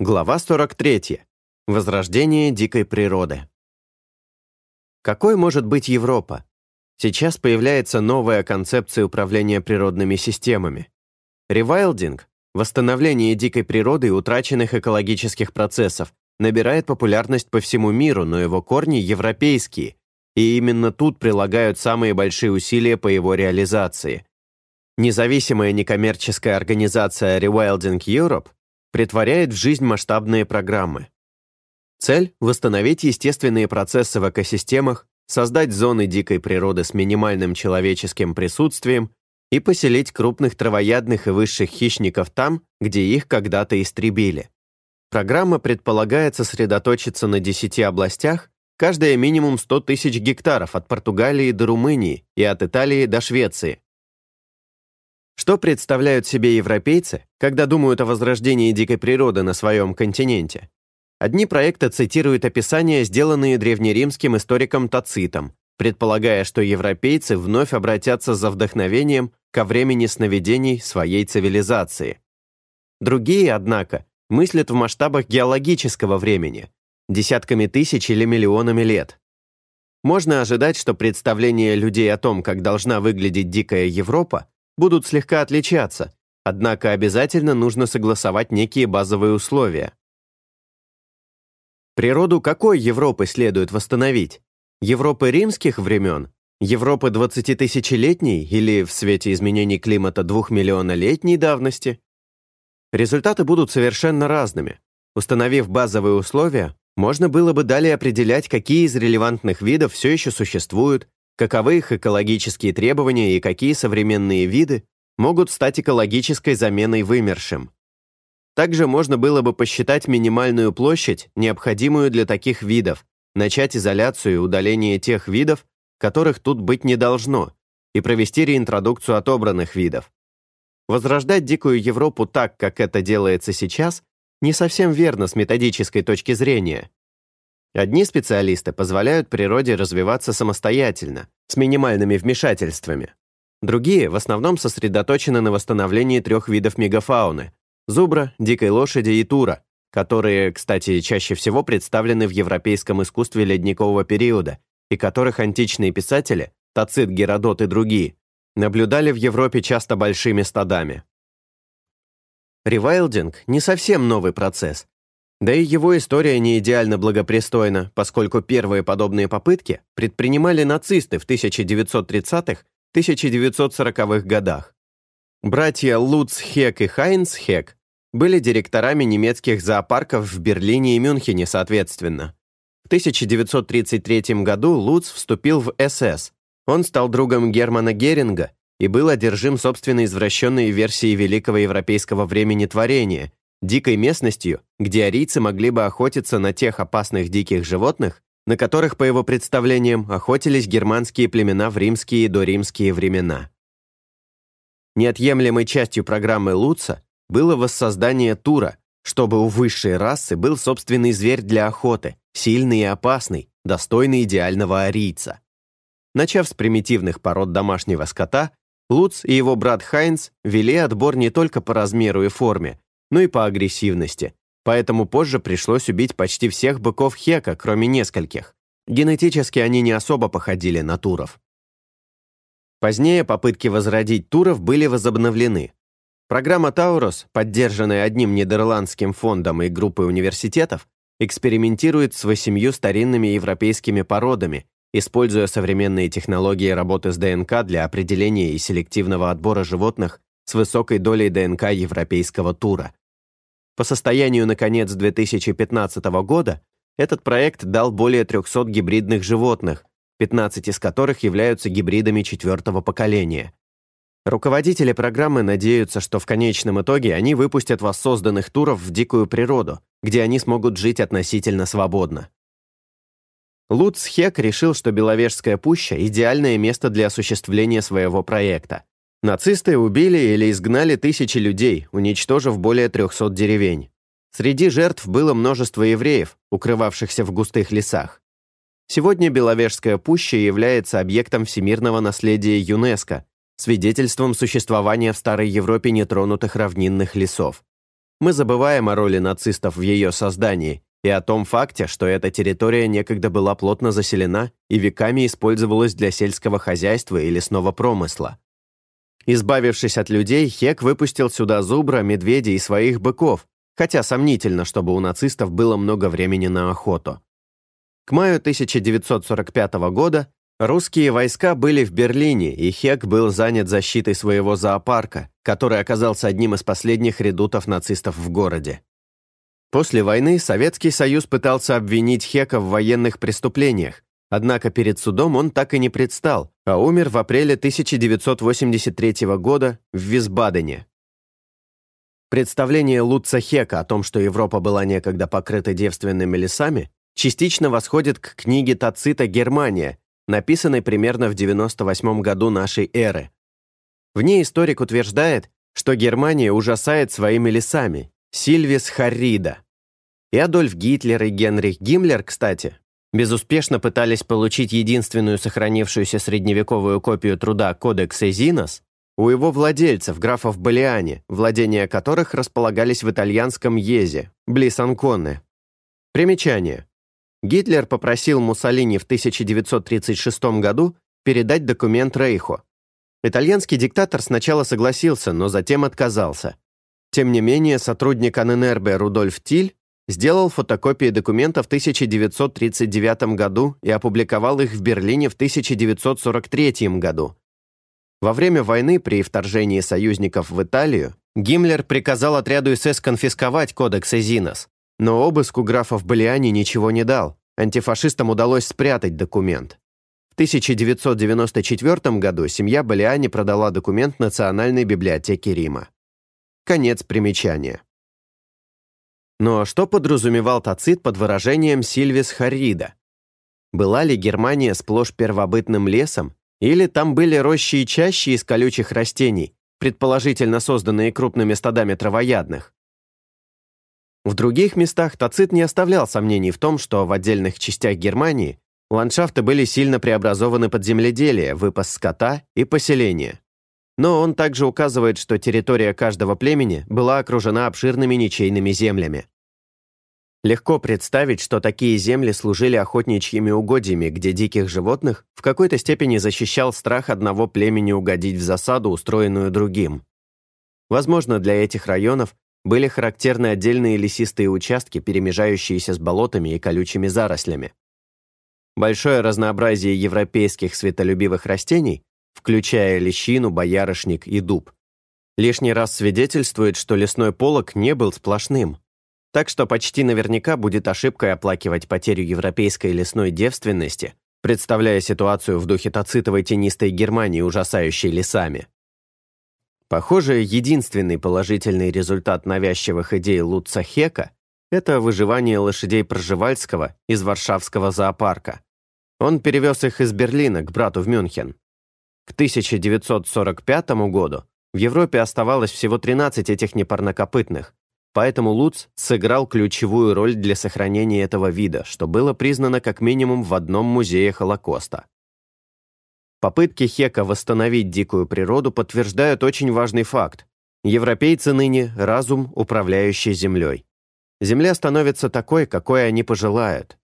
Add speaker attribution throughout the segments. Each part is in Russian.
Speaker 1: Глава 43. Возрождение дикой природы. Какой может быть Европа? Сейчас появляется новая концепция управления природными системами. Ревайлдинг, восстановление дикой природы и утраченных экологических процессов, набирает популярность по всему миру, но его корни европейские, и именно тут прилагают самые большие усилия по его реализации. Независимая некоммерческая организация Rewilding Europe притворяет в жизнь масштабные программы. Цель – восстановить естественные процессы в экосистемах, создать зоны дикой природы с минимальным человеческим присутствием и поселить крупных травоядных и высших хищников там, где их когда-то истребили. Программа предполагает сосредоточиться на 10 областях, каждая минимум 100 тысяч гектаров от Португалии до Румынии и от Италии до Швеции. Что представляют себе европейцы, когда думают о возрождении дикой природы на своем континенте? Одни проекты цитируют описания, сделанные древнеримским историком Тацитом, предполагая, что европейцы вновь обратятся за вдохновением ко времени сновидений своей цивилизации. Другие, однако, мыслят в масштабах геологического времени, десятками тысяч или миллионами лет. Можно ожидать, что представление людей о том, как должна выглядеть дикая Европа, будут слегка отличаться, однако обязательно нужно согласовать некие базовые условия. Природу какой Европы следует восстановить? Европы римских времен? Европы 20-тысячелетней или в свете изменений климата двухмиллионолетней давности? Результаты будут совершенно разными. Установив базовые условия, можно было бы далее определять, какие из релевантных видов все еще существуют, каковы их экологические требования и какие современные виды могут стать экологической заменой вымершим. Также можно было бы посчитать минимальную площадь, необходимую для таких видов, начать изоляцию и удаление тех видов, которых тут быть не должно, и провести реинтродукцию отобранных видов. Возрождать дикую Европу так, как это делается сейчас, не совсем верно с методической точки зрения. Одни специалисты позволяют природе развиваться самостоятельно, с минимальными вмешательствами. Другие в основном сосредоточены на восстановлении трех видов мегафауны – зубра, дикой лошади и тура, которые, кстати, чаще всего представлены в европейском искусстве ледникового периода и которых античные писатели – Тацит, Геродот и другие – наблюдали в Европе часто большими стадами. Ревайлдинг – не совсем новый процесс, да и его история не идеально благопристойна, поскольку первые подобные попытки предпринимали нацисты в 1930-1940-х годах. Братья Луц Хек и Хайнц Хек были директорами немецких зоопарков в Берлине и Мюнхене соответственно. В 1933 году Луц вступил в СС. Он стал другом Германа Геринга и был одержим собственной извращенной версией великого европейского времени творения – дикой местностью, где арийцы могли бы охотиться на тех опасных диких животных, на которых, по его представлениям, охотились германские племена в римские и доримские времена. Неотъемлемой частью программы Луца было воссоздание тура, чтобы у высшей расы был собственный зверь для охоты, сильный и опасный, достойный идеального арийца. Начав с примитивных пород домашнего скота, Луц и его брат Хайнц вели отбор не только по размеру и форме, но и по агрессивности, поэтому позже пришлось убить почти всех быков Хека, кроме нескольких. Генетически они не особо походили на туров. Позднее попытки возродить туров были возобновлены. Программа «Таурус», поддержанная одним нидерландским фондом и группой университетов, экспериментирует с восемью старинными европейскими породами, используя современные технологии работы с ДНК для определения и селективного отбора животных с высокой долей ДНК европейского тура. По состоянию на конец 2015 года этот проект дал более 300 гибридных животных, 15 из которых являются гибридами четвертого поколения. Руководители программы надеются, что в конечном итоге они выпустят воссозданных туров в дикую природу, где они смогут жить относительно свободно. Луц Хек решил, что Беловежская пуща – идеальное место для осуществления своего проекта. Нацисты убили или изгнали тысячи людей, уничтожив более 300 деревень. Среди жертв было множество евреев, укрывавшихся в густых лесах. Сегодня Беловежская пуща является объектом всемирного наследия ЮНЕСКО, свидетельством существования в Старой Европе нетронутых равнинных лесов. мы забываем о роли нацистов в ее создании и о том факте, что эта территория некогда была плотно заселена и веками использовалась для сельского хозяйства и лесного промысла. Избавившись от людей, Хек выпустил сюда зубра, медведя и своих быков, хотя сомнительно, чтобы у нацистов было много времени на охоту. К маю 1945 года русские войска были в Берлине, и Хек был занят защитой своего зоопарка, который оказался одним из последних редутов нацистов в городе. После войны Советский Союз пытался обвинить Хека в военных преступлениях, однако перед судом он так и не предстал, а умер в апреле 1983 года в Висбадене. Представление Лутца Хека о том, что Европа была некогда покрыта девственными лесами, частично восходит к книге Тацита «Германия», написанной примерно в 98 году нашей эры. В ней историк утверждает, что Германия ужасает своими лесами, Сильвис Харрида. И Адольф Гитлер и Генрих Гиммлер, кстати, безуспешно пытались получить единственную сохранившуюся средневековую копию труда Кодекса Зинос у его владельцев, графов Балиани, владения которых располагались в итальянском Езе, близ Анконы. Примечание. Гитлер попросил Муссолини в 1936 году передать документ Рейху. Итальянский диктатор сначала согласился, но затем отказался. Тем не менее, сотрудник АННРБ Рудольф Тиль сделал фотокопии документа в 1939 году и опубликовал их в Берлине в 1943 году. Во время войны при вторжении союзников в Италию Гиммлер приказал отряду СС конфисковать кодекс Эзинос, но обыску графов Балиани ничего не дал. Антифашистам удалось спрятать документ. В 1994 году семья Балиани продала документ Национальной библиотеке Рима. Конец примечания. Но что подразумевал Тацит под выражением «Сильвис Харрида»? Была ли Германия сплошь первобытным лесом, или там были рощи и чащи из колючих растений, предположительно созданные крупными стадами травоядных? В других местах Тацит не оставлял сомнений в том, что в отдельных частях Германии ландшафты были сильно преобразованы под земледелие, выпас скота и поселение. Но он также указывает, что территория каждого племени была окружена обширными ничейными землями. Легко представить, что такие земли служили охотничьими угодьями, где диких животных в какой-то степени защищал страх одного племени угодить в засаду, устроенную другим. Возможно, для этих районов были характерны отдельные лесистые участки, перемежающиеся с болотами и колючими зарослями. Большое разнообразие европейских светолюбивых растений, включая лещину, боярышник и дуб, лишний раз свидетельствует, что лесной полог не был сплошным. Так что почти наверняка будет ошибкой оплакивать потерю европейской лесной девственности, представляя ситуацию в духе тацитовой тенистой Германии, ужасающей лесами. Похоже, единственный положительный результат навязчивых идей Лутца Хека – это выживание лошадей Пржевальского из Варшавского зоопарка. Он перевез их из Берлина к брату в Мюнхен. К 1945 году в Европе оставалось всего 13 этих непарнокопытных, поэтому Луц сыграл ключевую роль для сохранения этого вида, что было признано как минимум в одном музее Холокоста. Попытки Хека восстановить дикую природу подтверждают очень важный факт. Европейцы ныне – разум, управляющий землей. Земля становится такой, какой они пожелают.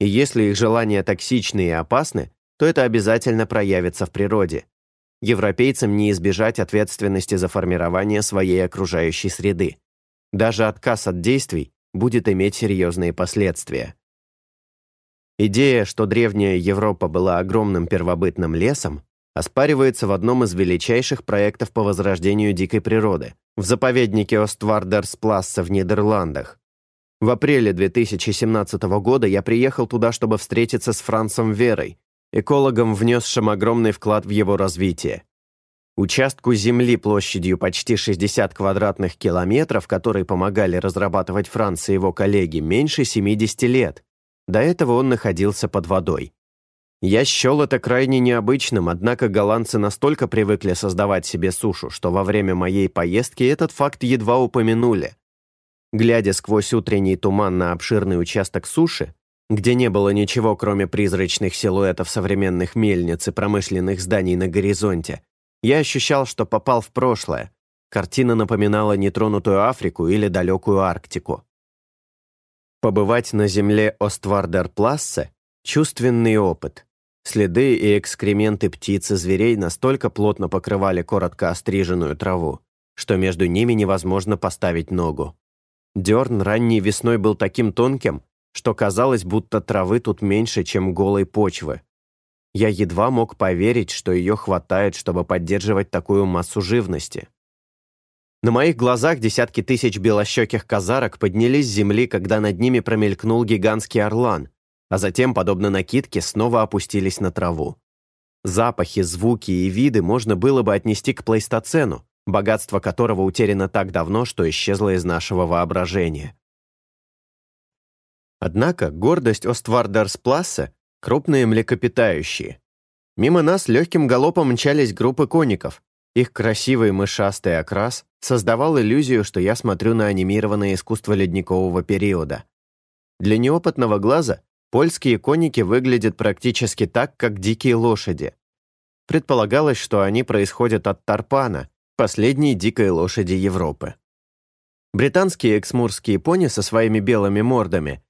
Speaker 1: И если их желания токсичны и опасны, то это обязательно проявится в природе. Европейцам не избежать ответственности за формирование своей окружающей среды. Даже отказ от действий будет иметь серьезные последствия. Идея, что древняя Европа была огромным первобытным лесом, оспаривается в одном из величайших проектов по возрождению дикой природы в заповеднике Оствардерспласса в Нидерландах. В апреле 2017 года я приехал туда, чтобы встретиться с Францем Верой, экологом, внесшим огромный вклад в его развитие. Участку земли площадью почти 60 квадратных километров, который помогали разрабатывать Франц и его коллеги, меньше 70 лет, до этого он находился под водой. Я счел это крайне необычным, однако голландцы настолько привыкли создавать себе сушу, что во время моей поездки этот факт едва упомянули. Глядя сквозь утренний туман на обширный участок суши, где не было ничего, кроме призрачных силуэтов современных мельниц и промышленных зданий на горизонте, я ощущал, что попал в прошлое, картина напоминала нетронутую Африку или далекую Арктику. Побывать на земле Оствардер-Плассе – чувственный опыт. Следы и экскременты птиц и зверей настолько плотно покрывали коротко остриженную траву, что между ними невозможно поставить ногу. Дерн ранней весной был таким тонким, что казалось, будто травы тут меньше, чем голой почвы. Я едва мог поверить, что ее хватает, чтобы поддерживать такую массу живности. На моих глазах десятки тысяч белощеких казарок поднялись с земли, когда над ними промелькнул гигантский орлан, а затем, подобно накидке, снова опустились на траву. Запахи, звуки и виды можно было бы отнести к плейстоцену, богатство которого утеряно так давно, что исчезло из нашего воображения. Однако гордость Оствардерспласса — крупные млекопитающие. Мимо нас легким галопом мчались группы коников. Их красивый мышастый окрас создавал иллюзию, что я смотрю на анимированное искусство ледникового периода. Для неопытного глаза польские коники выглядят практически так, как дикие лошади. Предполагалось, что они происходят от тарпана, последней дикой лошади Европы. Британские эксмурские пони со своими белыми мордами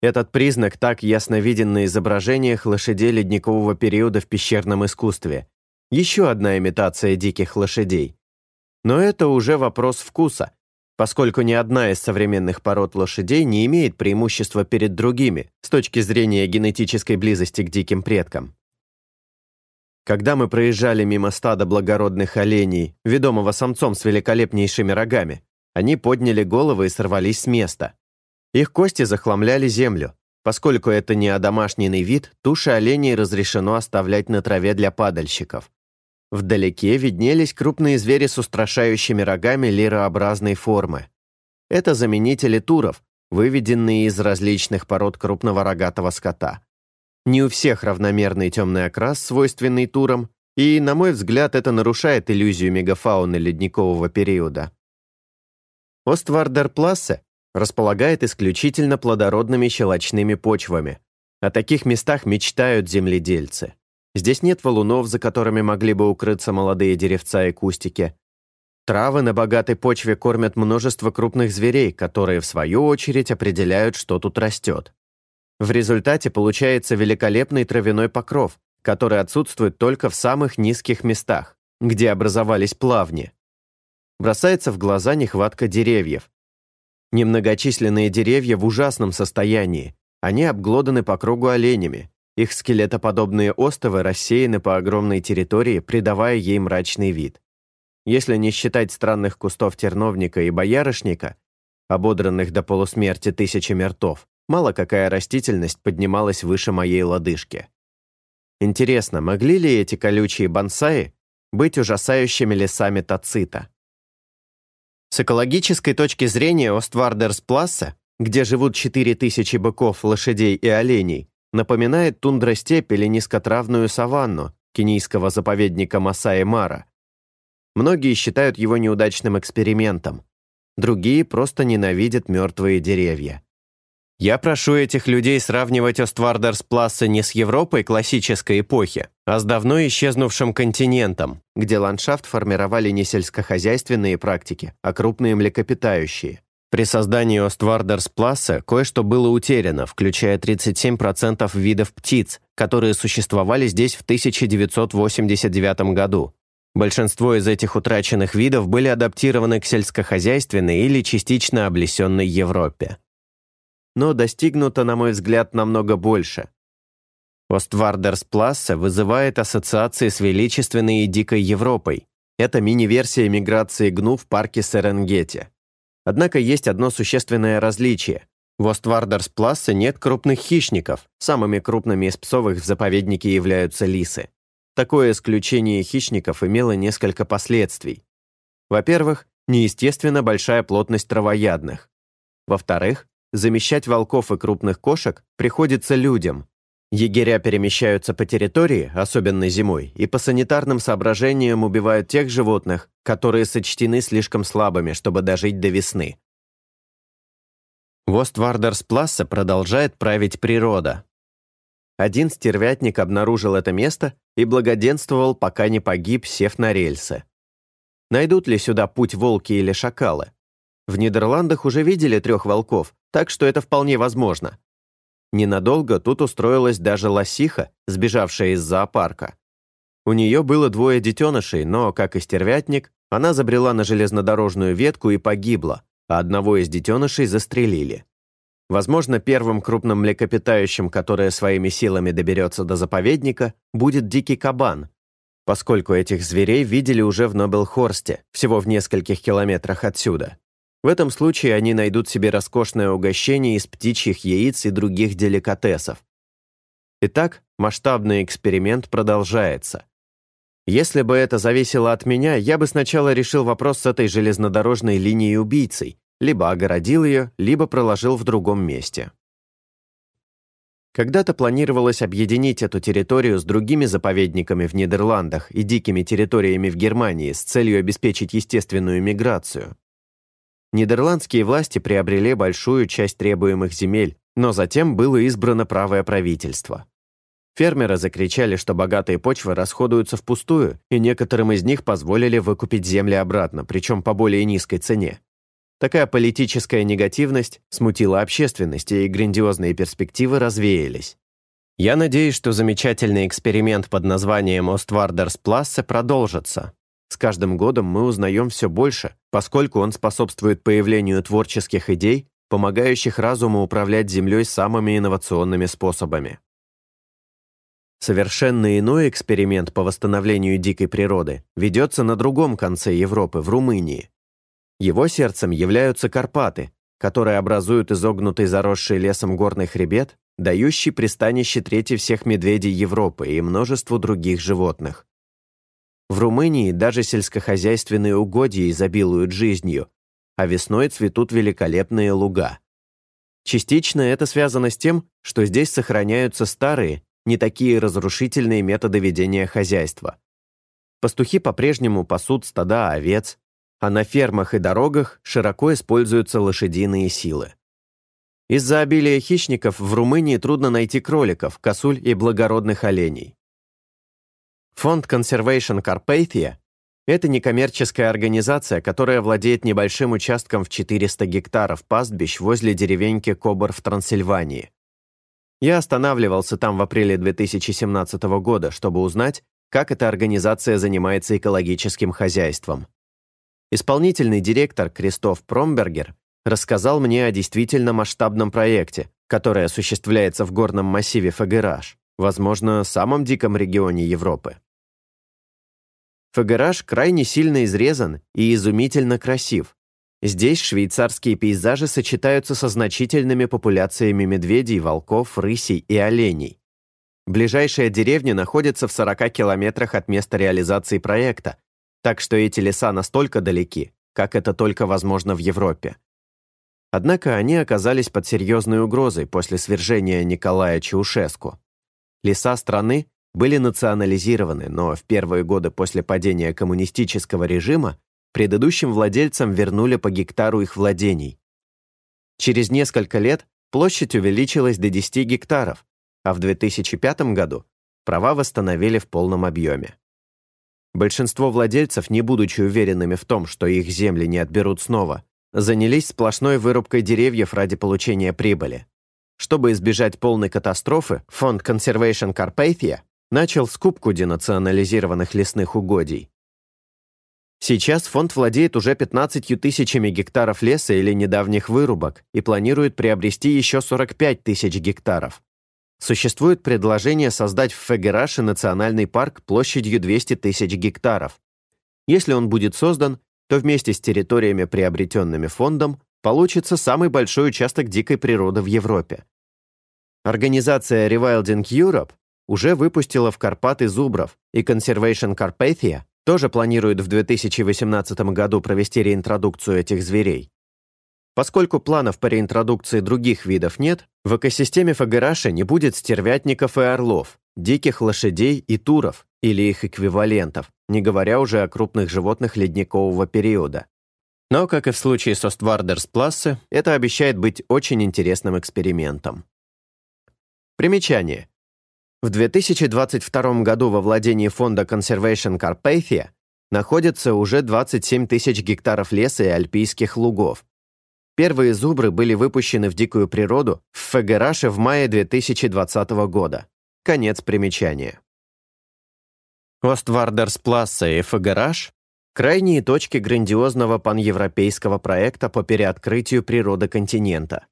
Speaker 1: этот признак так ясно виден на изображениях лошадей ледникового периода в пещерном искусстве. Еще одна имитация диких лошадей. Но это уже вопрос вкуса, поскольку ни одна из современных пород лошадей не имеет преимущества перед другими с точки зрения генетической близости к диким предкам. Когда мы проезжали мимо стада благородных оленей, ведомого самцом с великолепнейшими рогами, они подняли головы и сорвались с места. Их кости захламляли землю. Поскольку это не одомашненный вид, туши оленей разрешено оставлять на траве для падальщиков. Вдалеке виднелись крупные звери с устрашающими рогами лирообразной формы. Это заменители туров, выведенные из различных пород крупного рогатого скота. Не у всех равномерный темный окрас, свойственный турам, и, на мой взгляд, это нарушает иллюзию мегафауны ледникового периода. Оствардерплассе располагает исключительно плодородными щелочными почвами. О таких местах мечтают земледельцы. Здесь нет валунов, за которыми могли бы укрыться молодые деревца и кустики. Травы на богатой почве кормят множество крупных зверей, которые, в свою очередь, определяют, что тут растет. В результате получается великолепный травяной покров, который отсутствует только в самых низких местах, где образовались плавни. Бросается в глаза нехватка деревьев. Немногочисленные деревья в ужасном состоянии. Они обглоданы по кругу оленями. Их скелетоподобные остовы рассеяны по огромной территории, придавая ей мрачный вид. Если не считать странных кустов терновника и боярышника, ободранных до полусмерти тысячами ртов, Мало какая растительность поднималась выше моей лодыжки. Интересно, могли ли эти колючие бонсаи быть ужасающими лесами тацита? С экологической точки зрения Оствардерспласса, где живут 4000 быков, лошадей и оленей, напоминает тундра-степь или низкотравную саванну кенийского заповедника Масаи-Мара. Многие считают его неудачным экспериментом, другие просто ненавидят мертвые деревья. Я прошу этих людей сравнивать Оствардерспласса не с Европой классической эпохи, а с давно исчезнувшим континентом, где ландшафт формировали не сельскохозяйственные практики, а крупные млекопитающие. При создании Оствардерспласса кое-что было утеряно, включая 37% видов птиц, которые существовали здесь в 1989 году. Большинство из этих утраченных видов были адаптированы к сельскохозяйственной или частично облесенной Европе но достигнуто, на мой взгляд, намного больше. Оствардерсплассе вызывает ассоциации с величественной и дикой Европой. Это мини-версия миграции гну в парке Серенгети. Однако есть одно существенное различие. В Оствардерсплассе нет крупных хищников. Самыми крупными из псовых в заповеднике являются лисы. Такое исключение хищников имело несколько последствий. Во-первых, неестественно большая плотность травоядных. Во-вторых, замещать волков и крупных кошек приходится людям. Егеря перемещаются по территории, особенно зимой, и по санитарным соображениям убивают тех животных, которые сочтены слишком слабыми, чтобы дожить до весны. Воствардерспласса продолжает править природа. Один стервятник обнаружил это место и благоденствовал, пока не погиб, сев на рельсы. найдут ли сюда путь волки или шакалы. В Нидерландах уже видели трех волков, так что это вполне возможно. Ненадолго тут устроилась даже лосиха, сбежавшая из зоопарка. У нее было двое детенышей, но, как и стервятник, она забрела на железнодорожную ветку и погибла, а одного из детенышей застрелили. Возможно, первым крупным млекопитающим, которое своими силами доберется до заповедника, будет дикий кабан, поскольку этих зверей видели уже в Нобелхорсте, всего в нескольких километрах отсюда. В этом случае они найдут себе роскошное угощение из птичьих яиц и других деликатесов. Итак, масштабный эксперимент продолжается. Если бы это зависело от меня, я бы сначала решил вопрос с этой железнодорожной линией убийцей, либо огородил ее, либо проложил в другом месте. Когда-то планировалось объединить эту территорию с другими заповедниками в Нидерландах и дикими территориями в Германии с целью обеспечить естественную миграцию. Нидерландские власти приобрели большую часть требуемых земель, но затем было избрано правое правительство. Фермеры закричали, что богатые почвы расходуются впустую, и некоторым из них позволили выкупить земли обратно, причем по более низкой цене. Такая политическая негативность смутила общественность, и грандиозные перспективы развеялись. Я надеюсь, что замечательный эксперимент под названием Оствардерсплассе продолжится. С каждым годом мы узнаем все больше, поскольку он способствует появлению творческих идей, помогающих разуму управлять Землей самыми инновационными способами. Совершенно иной эксперимент по восстановлению дикой природы ведется на другом конце Европы, в Румынии. Его сердцем являются Карпаты, которые образуют изогнутый заросший лесом горный хребет, дающий пристанище трети всех медведей Европы и множеству других животных. В Румынии даже сельскохозяйственные угодья изобилуют жизнью, а весной цветут великолепные луга. Частично это связано с тем, что здесь сохраняются старые, не такие разрушительные методы ведения хозяйства. Пастухи по-прежнему пасут стада овец, а на фермах и дорогах широко используются лошадиные силы. Из-за обилия хищников в Румынии трудно найти кроликов, косуль и благородных оленей. Фонд Conservation Carpathia – это некоммерческая организация, которая владеет небольшим участком в 400 гектаров пастбищ возле деревеньки Кобр в Трансильвании. Я останавливался там в апреле 2017 года, чтобы узнать, как эта организация занимается экологическим хозяйством. Исполнительный директор Кристоф Промбергер рассказал мне о действительно масштабном проекте, который осуществляется в горном массиве Фагераж, возможно, самом диком регионе Европы. Фагераж крайне сильно изрезан и изумительно красив. Здесь швейцарские пейзажи сочетаются со значительными популяциями медведей, волков, рысей и оленей. Ближайшая деревня находится в 40 километрах от места реализации проекта, так что эти леса настолько далеки, как это только возможно в Европе. Однако они оказались под серьезной угрозой после свержения Николая Чаушеску. Леса страны были национализированы, но в первые годы после падения коммунистического режима предыдущим владельцам вернули по гектару их владений. Через несколько лет площадь увеличилась до 10 гектаров, а в 2005 году права восстановили в полном объеме. Большинство владельцев, не будучи уверенными в том, что их земли не отберут снова, занялись сплошной вырубкой деревьев ради получения прибыли. Чтобы избежать полной катастрофы, фонд Conservation Carpathia начал скупку денационализированных лесных угодий. Сейчас фонд владеет уже 15 тысячами гектаров леса или недавних вырубок и планирует приобрести еще 45 тысяч гектаров. Существует предложение создать в Фегераше национальный парк площадью 200 тысяч гектаров. Если он будет создан, то вместе с территориями, приобретенными фондом, получится самый большой участок дикой природы в Европе. Организация Rewilding Europe уже выпустила в Карпаты зубров, и Conservation Carpathia тоже планирует в 2018 году провести реинтродукцию этих зверей. Поскольку планов по реинтродукции других видов нет, в экосистеме Фагараши не будет стервятников и орлов, диких лошадей и туров или их эквивалентов, не говоря уже о крупных животных ледникового периода. Но, как и в случае со Ствардерсплассе, это обещает быть очень интересным экспериментом. Примечание. В 2022 году во владении фонда Conservation Carpathia находится уже 27 тысяч гектаров леса и альпийских лугов. Первые зубры были выпущены в дикую природу в Фегераше в мае 2020 года. Конец примечания. Оствардерспласса и Фегераш – крайние точки грандиозного паневропейского проекта по переоткрытию природы континента.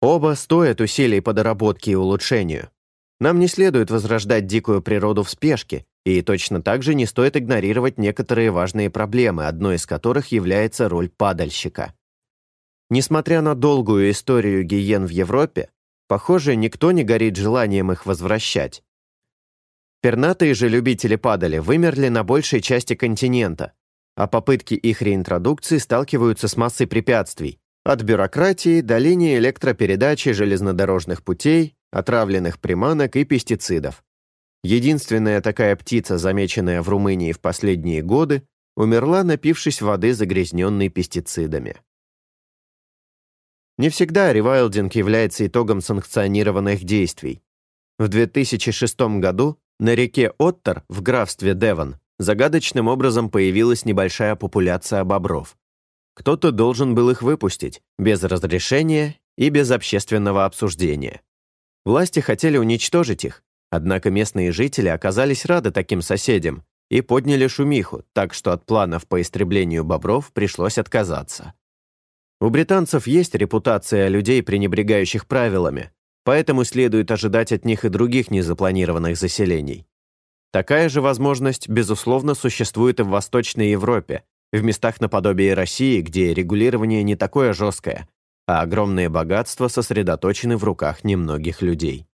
Speaker 1: Оба стоят усилий по доработке и улучшению. Нам не следует возрождать дикую природу в спешке, и точно так же не стоит игнорировать некоторые важные проблемы, одной из которых является роль падальщика. Несмотря на долгую историю гиен в Европе, похоже, никто не горит желанием их возвращать. Пернатые же любители падали вымерли на большей части континента, а попытки их реинтродукции сталкиваются с массой препятствий, от бюрократии до линии электропередачи железнодорожных путей, отравленных приманок и пестицидов. Единственная такая птица, замеченная в Румынии в последние годы, умерла, напившись воды, загрязненной пестицидами. Не всегда ревайлдинг является итогом санкционированных действий. В 2006 году на реке Оттер в графстве Девон загадочным образом появилась небольшая популяция бобров. Кто-то должен был их выпустить, без разрешения и без общественного обсуждения. Власти хотели уничтожить их, Однако местные жители оказались рады таким соседям и подняли шумиху, так что от планов по истреблению бобров пришлось отказаться. У британцев есть репутация людей, пренебрегающих правилами, поэтому следует ожидать от них и других незапланированных заселений. Такая же возможность, безусловно, существует и в Восточной Европе, в местах наподобие России, где регулирование не такое жесткое, а огромные богатства сосредоточены в руках немногих людей.